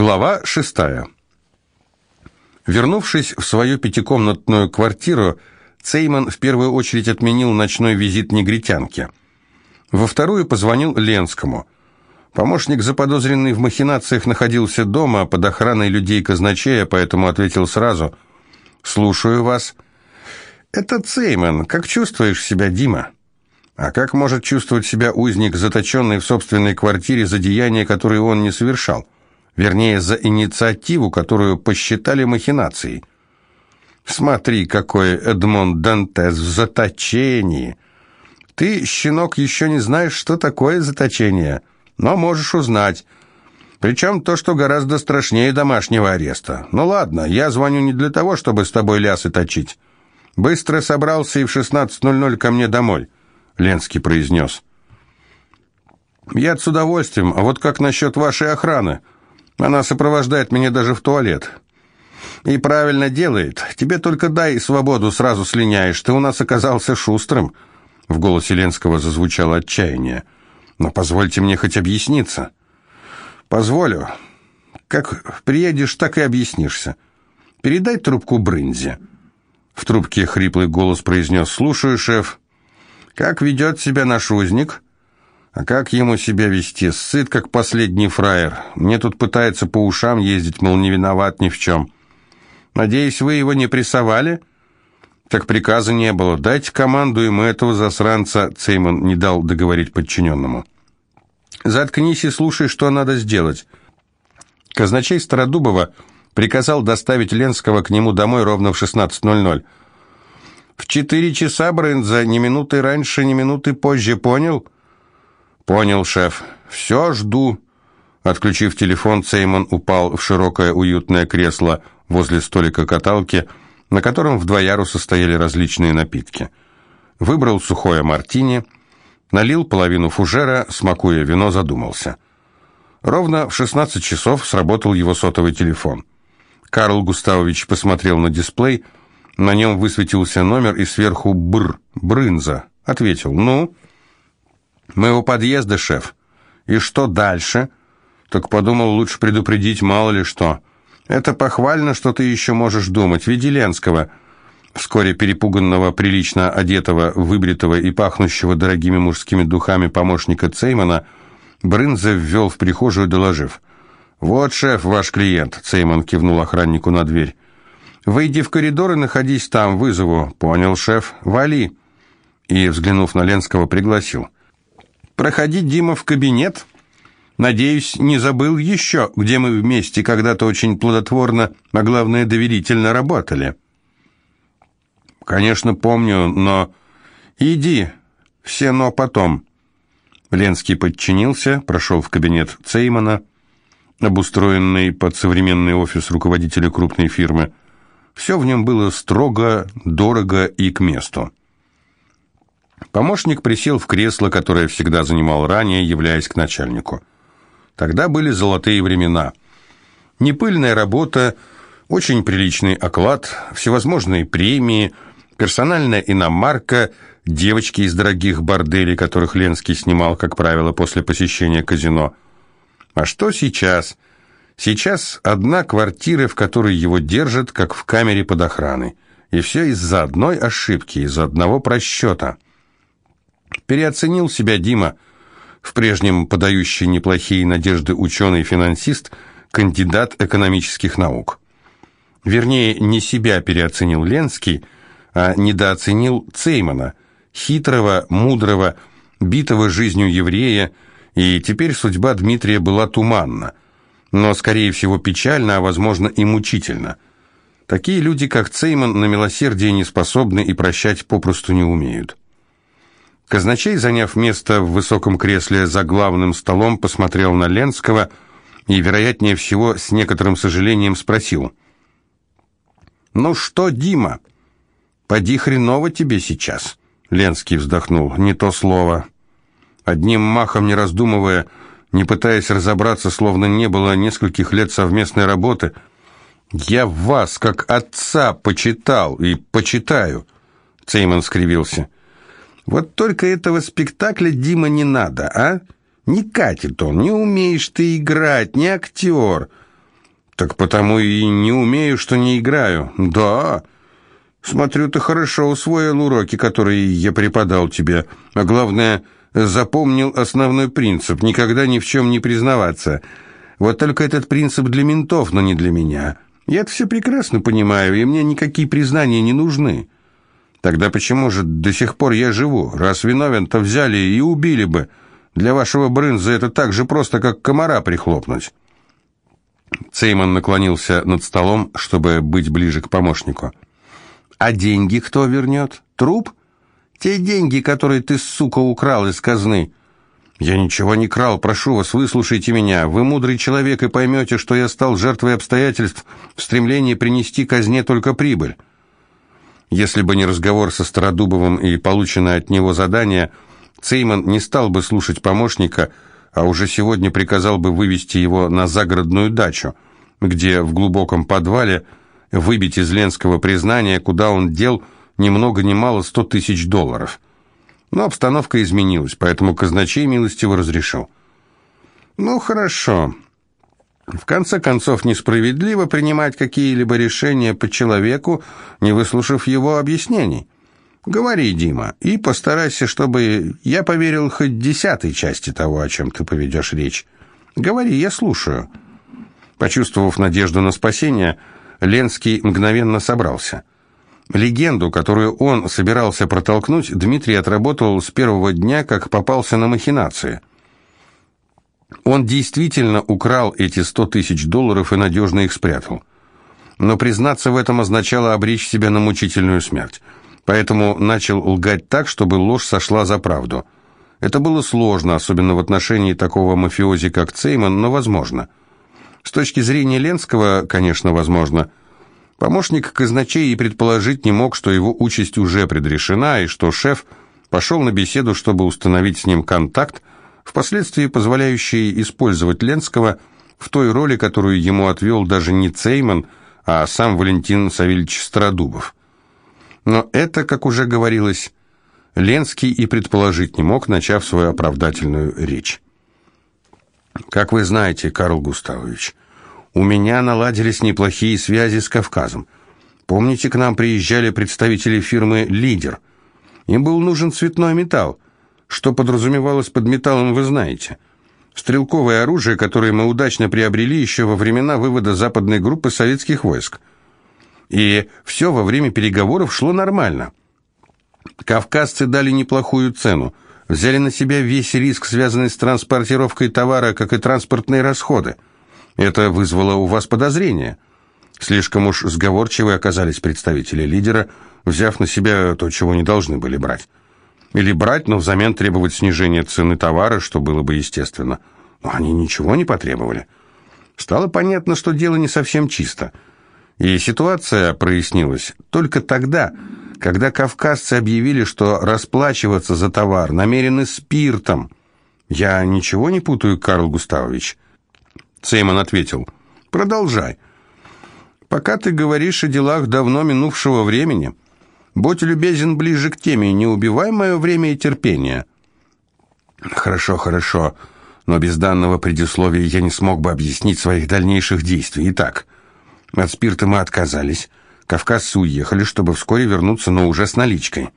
Глава шестая. Вернувшись в свою пятикомнатную квартиру, Цейман в первую очередь отменил ночной визит негритянки. Во вторую позвонил Ленскому. Помощник, заподозренный в махинациях, находился дома под охраной людей казначея, поэтому ответил сразу «Слушаю вас». «Это Цейман. Как чувствуешь себя, Дима?» «А как может чувствовать себя узник, заточенный в собственной квартире за деяния, которые он не совершал?» Вернее, за инициативу, которую посчитали махинацией. Смотри, какой Эдмон Дантес в заточении. Ты, щенок, еще не знаешь, что такое заточение, но можешь узнать. Причем то, что гораздо страшнее домашнего ареста. Ну ладно, я звоню не для того, чтобы с тобой лясы точить. Быстро собрался и в 16.00 ко мне домой, Ленский произнес. Я с удовольствием, а вот как насчет вашей охраны? Она сопровождает меня даже в туалет. И правильно делает. Тебе только дай свободу, сразу слиняешь. Ты у нас оказался шустрым. В голосе Ленского зазвучало отчаяние. Но позвольте мне хоть объясниться. Позволю. Как приедешь, так и объяснишься. Передай трубку Брынзе. В трубке хриплый голос произнес «Слушаю, шеф». «Как ведет себя наш узник?» А как ему себя вести? Сыт, как последний фраер. Мне тут пытается по ушам ездить, мол, не виноват ни в чем. Надеюсь, вы его не прессовали? Так приказа не было. Дайте команду, и мы этого засранца... Цеймон не дал договорить подчиненному. Заткнись и слушай, что надо сделать. Казначей Стародубова приказал доставить Ленского к нему домой ровно в 16.00. В четыре часа, Брынза, ни минуты раньше, ни минуты позже, понял?» «Понял, шеф. Все жду». Отключив телефон, Сеймон упал в широкое уютное кресло возле столика каталки, на котором в два яруса стояли различные напитки. Выбрал сухое мартини, налил половину фужера, смакуя вино, задумался. Ровно в 16 часов сработал его сотовый телефон. Карл Густавович посмотрел на дисплей, на нем высветился номер и сверху «Бр», «Брынза». Ответил «Ну?» Мы у подъезда, шеф. И что дальше? Так подумал, лучше предупредить, мало ли что. Это похвально, что ты еще можешь думать. Веди Ленского. Вскоре перепуганного, прилично одетого, выбритого и пахнущего дорогими мужскими духами помощника Цеймана, Брынзе ввел в прихожую, доложив. «Вот, шеф, ваш клиент», — Цейман кивнул охраннику на дверь. «Выйди в коридор и находись там, вызову». «Понял, шеф. Вали». И, взглянув на Ленского, пригласил. Проходи, Дима, в кабинет. Надеюсь, не забыл еще, где мы вместе когда-то очень плодотворно, а главное, доверительно работали. Конечно, помню, но... Иди, все но потом. Ленский подчинился, прошел в кабинет Цеймана, обустроенный под современный офис руководителя крупной фирмы. Все в нем было строго, дорого и к месту. Помощник присел в кресло, которое всегда занимал ранее, являясь к начальнику. Тогда были золотые времена. Непыльная работа, очень приличный оклад, всевозможные премии, персональная иномарка, девочки из дорогих борделей, которых Ленский снимал, как правило, после посещения казино. А что сейчас? Сейчас одна квартира, в которой его держат, как в камере под охраной. И все из-за одной ошибки, из-за одного просчета – Переоценил себя Дима, в прежнем подающий неплохие надежды ученый-финансист, кандидат экономических наук. Вернее, не себя переоценил Ленский, а недооценил Цеймана, хитрого, мудрого, битого жизнью еврея, и теперь судьба Дмитрия была туманна, но, скорее всего, печальна, а, возможно, и мучительна. Такие люди, как Цейман, на милосердие не способны и прощать попросту не умеют. Казначей, заняв место в высоком кресле за главным столом, посмотрел на Ленского и, вероятнее всего, с некоторым сожалением спросил. «Ну что, Дима, поди хреново тебе сейчас?» Ленский вздохнул. «Не то слово». Одним махом, не раздумывая, не пытаясь разобраться, словно не было нескольких лет совместной работы, «Я вас, как отца, почитал и почитаю», — Цейман скривился. Вот только этого спектакля, Дима, не надо, а? Не катит он, не умеешь ты играть, не актер. Так потому и не умею, что не играю. Да. Смотрю, ты хорошо усвоил уроки, которые я преподал тебе. А главное, запомнил основной принцип никогда ни в чем не признаваться. Вот только этот принцип для ментов, но не для меня. Я это все прекрасно понимаю, и мне никакие признания не нужны. Тогда почему же до сих пор я живу? Раз виновен, то взяли и убили бы. Для вашего брынза это так же просто, как комара прихлопнуть. Цейман наклонился над столом, чтобы быть ближе к помощнику. «А деньги кто вернет? Труп? Те деньги, которые ты, сука, украл из казны». «Я ничего не крал, прошу вас, выслушайте меня. Вы мудрый человек и поймете, что я стал жертвой обстоятельств в стремлении принести казне только прибыль». Если бы не разговор со Стародубовым и полученное от него задание, Цейман не стал бы слушать помощника, а уже сегодня приказал бы вывести его на загородную дачу, где в глубоком подвале выбить из Ленского признания, куда он дел ни много ни мало сто тысяч долларов. Но обстановка изменилась, поэтому казначей милостиво разрешил. «Ну, хорошо. В конце концов, несправедливо принимать какие-либо решения по человеку, не выслушав его объяснений». Говори, Дима, и постарайся, чтобы я поверил хоть десятой части того, о чем ты поведешь речь. Говори, я слушаю. Почувствовав надежду на спасение, Ленский мгновенно собрался. Легенду, которую он собирался протолкнуть, Дмитрий отработал с первого дня, как попался на махинации. Он действительно украл эти сто тысяч долларов и надежно их спрятал. Но признаться в этом означало обречь себя на мучительную смерть поэтому начал лгать так, чтобы ложь сошла за правду. Это было сложно, особенно в отношении такого мафиози, как Цейман, но возможно. С точки зрения Ленского, конечно, возможно. Помощник казначей и предположить не мог, что его участь уже предрешена, и что шеф пошел на беседу, чтобы установить с ним контакт, впоследствии позволяющий использовать Ленского в той роли, которую ему отвел даже не Цейман, а сам Валентин Савельевич Стародубов. Но это, как уже говорилось, Ленский и предположить не мог, начав свою оправдательную речь. «Как вы знаете, Карл Густавович, у меня наладились неплохие связи с Кавказом. Помните, к нам приезжали представители фирмы «Лидер»? Им был нужен цветной металл. Что подразумевалось под металлом, вы знаете. Стрелковое оружие, которое мы удачно приобрели еще во времена вывода западной группы советских войск – и все во время переговоров шло нормально. Кавказцы дали неплохую цену, взяли на себя весь риск, связанный с транспортировкой товара, как и транспортные расходы. Это вызвало у вас подозрения. Слишком уж сговорчивы оказались представители лидера, взяв на себя то, чего не должны были брать. Или брать, но взамен требовать снижения цены товара, что было бы естественно. Но они ничего не потребовали. Стало понятно, что дело не совсем чисто – и ситуация прояснилась только тогда, когда кавказцы объявили, что расплачиваться за товар намерены спиртом. «Я ничего не путаю, Карл Густавович?» Цейман ответил, «Продолжай. Пока ты говоришь о делах давно минувшего времени, будь любезен ближе к теме, не убивай мое время и терпение». «Хорошо, хорошо, но без данного предисловия я не смог бы объяснить своих дальнейших действий. Итак...» От спирта мы отказались. Кавказцы уехали, чтобы вскоре вернуться, но уже с наличкой.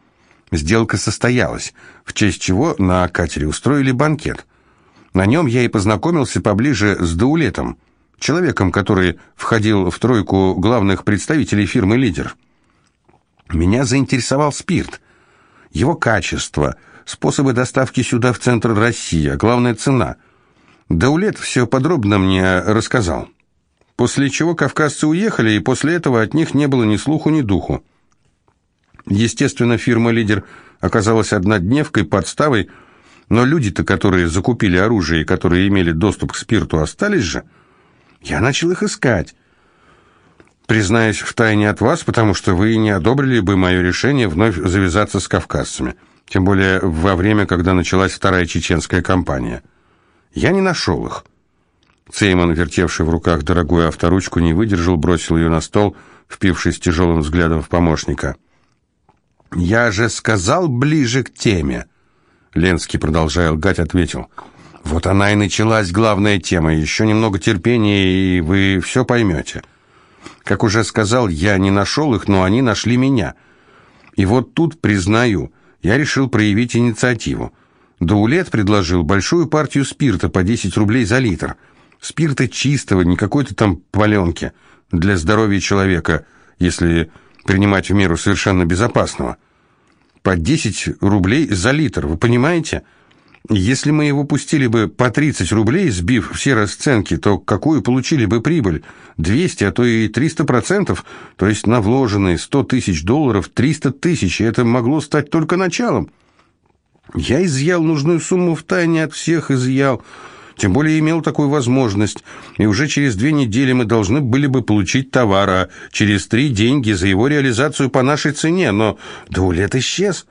Сделка состоялась, в честь чего на катере устроили банкет. На нем я и познакомился поближе с Даулетом, человеком, который входил в тройку главных представителей фирмы «Лидер». Меня заинтересовал спирт, его качество, способы доставки сюда в центр России, а главная цена. Даулет все подробно мне рассказал. После чего кавказцы уехали, и после этого от них не было ни слуху, ни духу. Естественно, фирма-лидер оказалась однодневкой, подставой, но люди-то, которые закупили оружие и которые имели доступ к спирту, остались же. Я начал их искать. Признаюсь в тайне от вас, потому что вы не одобрили бы мое решение вновь завязаться с кавказцами, тем более во время, когда началась вторая чеченская кампания. Я не нашел их. Цейман, вертевший в руках дорогую авторучку, не выдержал, бросил ее на стол, впившись тяжелым взглядом в помощника. «Я же сказал ближе к теме!» Ленский, продолжая лгать, ответил. Вот она и началась главная тема. Еще немного терпения, и вы все поймете. Как уже сказал, я не нашел их, но они нашли меня. И вот тут, признаю, я решил проявить инициативу. Даулет предложил большую партию спирта по 10 рублей за литр. Спирта чистого, не какой-то там паленки. Для здоровья человека, если принимать в меру совершенно безопасного. По 10 рублей за литр, вы понимаете? Если мы его пустили бы по 30 рублей, сбив все расценки, то какую получили бы прибыль? 200, а то и 300 процентов, то есть на вложенные 100 тысяч долларов 300 тысяч, и это могло стать только началом. Я изъял нужную сумму в тайне от всех, изъял, тем более имел такую возможность, и уже через две недели мы должны были бы получить товар, а через три деньги за его реализацию по нашей цене, но Даулет исчез».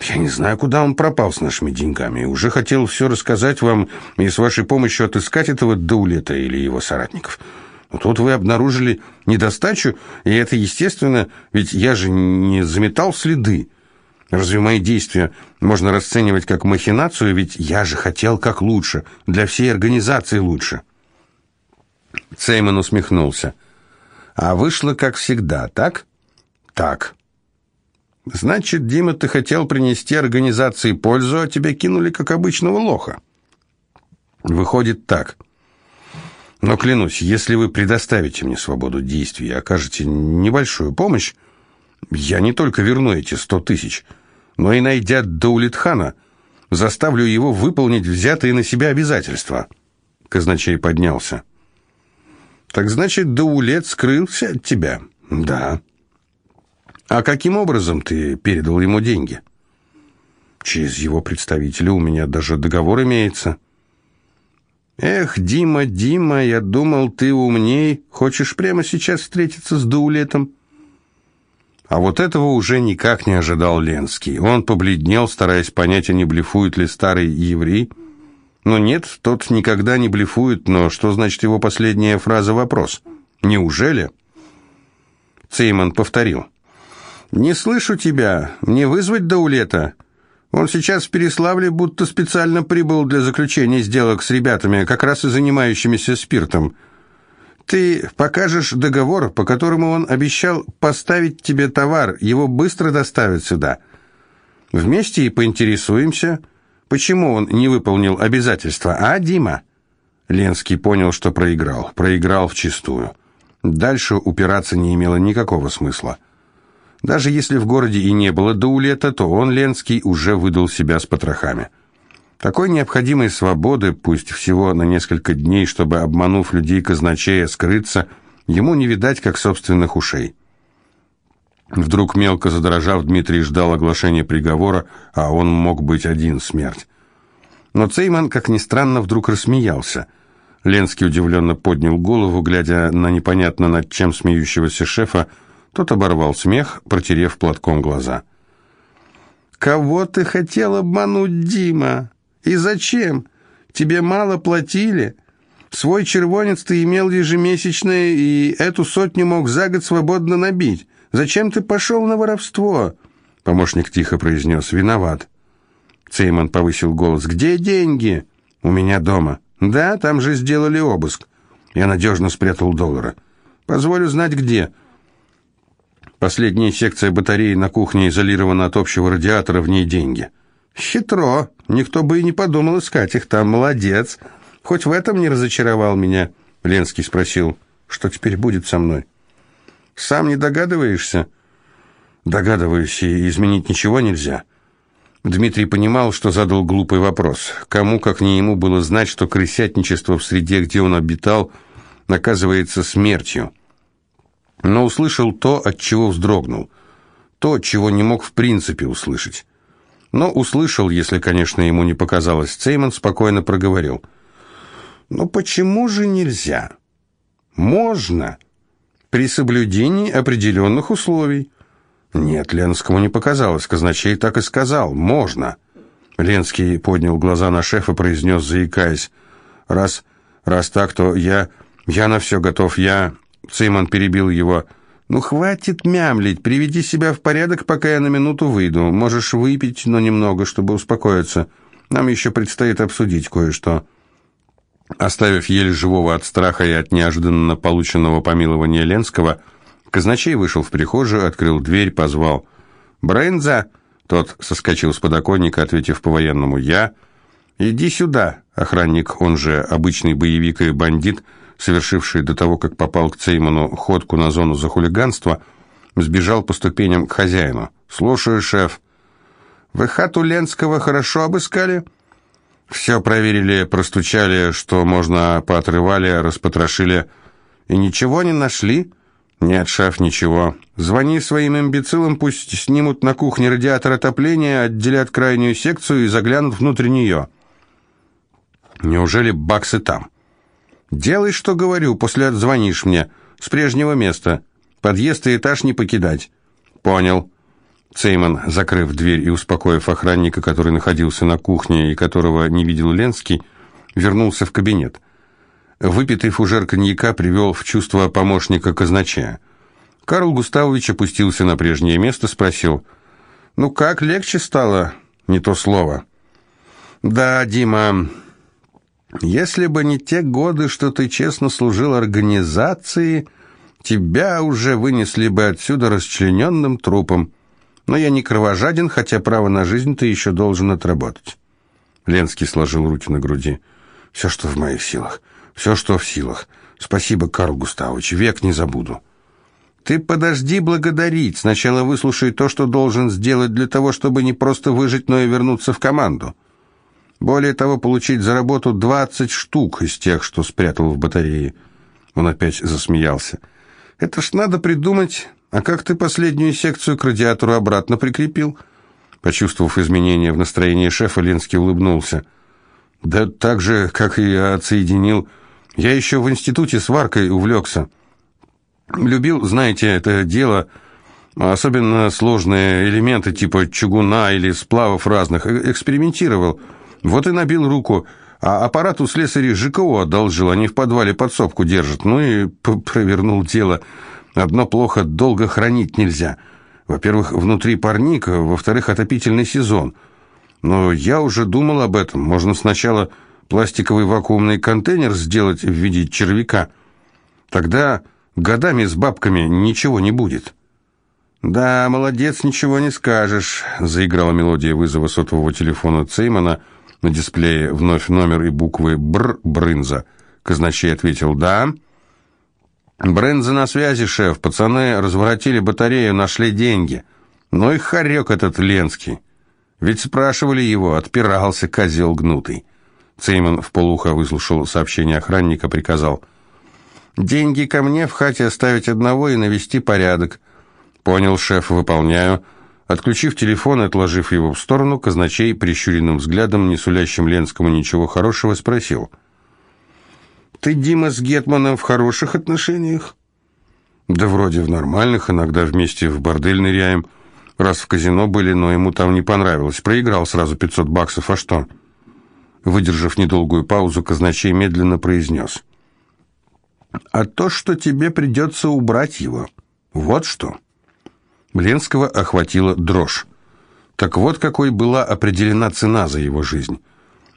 Я не знаю, куда он пропал с нашими деньгами. Уже хотел все рассказать вам и с вашей помощью отыскать этого Даулета или его соратников. Но тут вы обнаружили недостачу, и это естественно, ведь я же не заметал следы. Разве мои действия можно расценивать как махинацию, ведь я же хотел как лучше, для всей организации лучше. Цеймон усмехнулся. А вышло как всегда, так? Так. Значит, Дима, ты хотел принести организации пользу, а тебя кинули как обычного лоха. Выходит так. Но клянусь, если вы предоставите мне свободу действий и окажете небольшую помощь, я не только верну эти сто тысяч, но и, найдя Даулитхана, заставлю его выполнить взятые на себя обязательства. Казначей поднялся. Так значит, Даулет скрылся от тебя? Да. А каким образом ты передал ему деньги? Через его представителя у меня даже договор имеется. Эх, Дима, Дима, я думал, ты умней. Хочешь прямо сейчас встретиться с Даулетом? А вот этого уже никак не ожидал Ленский. Он побледнел, стараясь понять, а не блефует ли старый еврей. Но нет, тот никогда не блефует, но что значит его последняя фраза «вопрос»? Неужели? Цейман повторил. «Не слышу тебя. Мне вызвать Даулета?» Он сейчас в Переславле будто специально прибыл для заключения сделок с ребятами, как раз и занимающимися спиртом. Ты покажешь договор, по которому он обещал поставить тебе товар, его быстро доставят сюда. Вместе и поинтересуемся, почему он не выполнил обязательства, а, Дима?» Ленский понял, что проиграл. Проиграл вчистую. Дальше упираться не имело никакого смысла. Даже если в городе и не было Даулета, то он, Ленский, уже выдал себя с потрохами. Такой необходимой свободы, пусть всего на несколько дней, чтобы, обманув людей казначея, скрыться, ему не видать, как собственных ушей. Вдруг, мелко задрожав, Дмитрий ждал оглашения приговора, а он мог быть один смерть. Но Цейман, как ни странно, вдруг рассмеялся. Ленский удивленно поднял голову, глядя на непонятно над чем смеющегося шефа, тот оборвал смех, протерев платком глаза. «Кого ты хотел обмануть, Дима?» «И зачем? Тебе мало платили? Свой червонец ты имел ежемесячное, и эту сотню мог за год свободно набить. Зачем ты пошел на воровство?» Помощник тихо произнес «Виноват». Цейман повысил голос. «Где деньги?» «У меня дома». «Да, там же сделали обыск». Я надежно спрятал доллары. «Позволю знать, где». Последняя секция батареи на кухне изолирована от общего радиатора, в ней деньги. «Хитро. Никто бы и не подумал искать их там. Молодец. Хоть в этом не разочаровал меня». Ленский спросил, «Что теперь будет со мной?» «Сам не догадываешься?» «Догадываюсь, и изменить ничего нельзя». Дмитрий понимал, что задал глупый вопрос. Кому, как не ему, было знать, что крысятничество в среде, где он обитал, наказывается смертью. Но услышал то, от чего вздрогнул. То, чего не мог в принципе услышать. Но услышал, если, конечно, ему не показалось, Цейман спокойно проговорил. «Но почему же нельзя?» «Можно, при соблюдении определенных условий». «Нет, Ленскому не показалось, казначей так и сказал. Можно». Ленский поднял глаза на шефа и произнес, заикаясь. «Раз, раз так, то я... я на все готов, я...» Цейман перебил его. «Ну, хватит мямлить, приведи себя в порядок, пока я на минуту выйду. Можешь выпить, но немного, чтобы успокоиться. Нам еще предстоит обсудить кое-что». Оставив еле живого от страха и от неожиданно полученного помилования Ленского, казначей вышел в прихожую, открыл дверь, позвал «Брынза!» Тот соскочил с подоконника, ответив по-военному «Я». «Иди сюда!» Охранник, он же обычный боевик и бандит, совершивший до того, как попал к Цейману ходку на зону за хулиганство, сбежал по ступеням к хозяину. «Слушаю, шеф». «Вы хату Ленского хорошо обыскали?» Все проверили, простучали, что можно поотрывали, распотрошили. И ничего не нашли? Нет, шеф, ничего. Звони своим имбецилам, пусть снимут на кухне радиатор отопления, отделят крайнюю секцию и заглянут внутрь нее. Неужели баксы там? Делай, что говорю, после отзвонишь мне. С прежнего места. Подъезд и этаж не покидать. Понял. Цейман, закрыв дверь и успокоив охранника, который находился на кухне и которого не видел Ленский, вернулся в кабинет. Выпитый фужер коньяка привел в чувство помощника казначея. Карл Густавович опустился на прежнее место, спросил, «Ну как, легче стало?» «Не то слово». «Да, Дима, если бы не те годы, что ты честно служил организации, тебя уже вынесли бы отсюда расчлененным трупом». Но я не кровожаден, хотя право на жизнь ты еще должен отработать. Ленский сложил руки на груди. Все, что в моих силах. Все, что в силах. Спасибо, Карл Густавович, век не забуду. Ты подожди благодарить. Сначала выслушай то, что должен сделать для того, чтобы не просто выжить, но и вернуться в команду. Более того, получить за работу 20 штук из тех, что спрятал в батарее. Он опять засмеялся. Это ж надо придумать «А как ты последнюю секцию к радиатору обратно прикрепил?» Почувствовав изменение в настроении шефа, Ленский улыбнулся. «Да так же, как и отсоединил. Я еще в институте сваркой увлекся. Любил, знаете, это дело, особенно сложные элементы типа чугуна или сплавов разных. Э, экспериментировал. Вот и набил руку. А аппарат у слесарей ЖКО одолжил, они в подвале подсобку держат. Ну и провернул дело». Одно плохо, долго хранить нельзя. Во-первых, внутри парник, во-вторых, отопительный сезон. Но я уже думал об этом. Можно сначала пластиковый вакуумный контейнер сделать в виде червяка. Тогда годами с бабками ничего не будет. «Да, молодец, ничего не скажешь», — заиграла мелодия вызова сотового телефона Цеймана. На дисплее вновь номер и буквы «Бр» Брынза. Казначей ответил «Да». Брэнза на связи, шеф. Пацаны разворотили батарею, нашли деньги. Ну и хорек этот Ленский. Ведь спрашивали его, отпирался козел гнутый. Цейман в полухо выслушал сообщение охранника, приказал. «Деньги ко мне в хате оставить одного и навести порядок». «Понял, шеф, выполняю». Отключив телефон и отложив его в сторону, казначей прищуренным взглядом, не сулящим Ленскому ничего хорошего, спросил – ты, Дима, с Гетманом в хороших отношениях? Да вроде в нормальных, иногда вместе в бордель ныряем. Раз в казино были, но ему там не понравилось. Проиграл сразу 500 баксов, а что? Выдержав недолгую паузу, казначей медленно произнес. А то, что тебе придется убрать его. Вот что. Ленского охватила дрожь. Так вот какой была определена цена за его жизнь.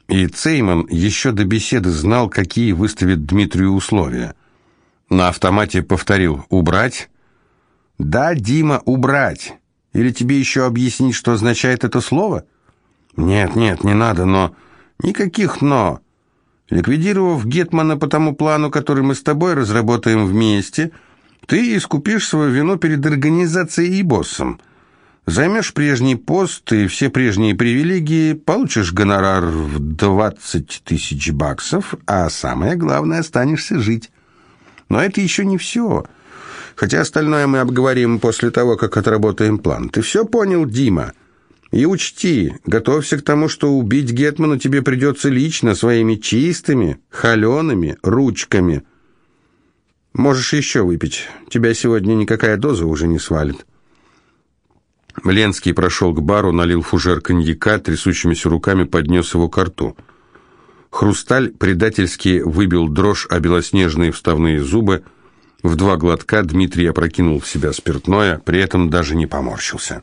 И Цейман еще до беседы знал, какие выставит Дмитрию условия. На автомате повторил «убрать». «Да, Дима, убрать. Или тебе еще объяснить, что означает это слово?» «Нет, нет, не надо, но...» «Никаких «но». Ликвидировав Гетмана по тому плану, который мы с тобой разработаем вместе, ты искупишь свою вину перед организацией и боссом». Займешь прежний пост и все прежние привилегии, получишь гонорар в 20 тысяч баксов, а самое главное, останешься жить. Но это еще не все. Хотя остальное мы обговорим после того, как отработаем план. Ты все понял, Дима? И учти, готовься к тому, что убить Гетмана тебе придется лично, своими чистыми, холеными ручками. Можешь еще выпить. Тебя сегодня никакая доза уже не свалит. Ленский прошел к бару, налил фужер коньяка, трясущимися руками поднес его к рту. Хрусталь предательски выбил дрожь о белоснежные вставные зубы. В два глотка Дмитрий опрокинул в себя спиртное, при этом даже не поморщился.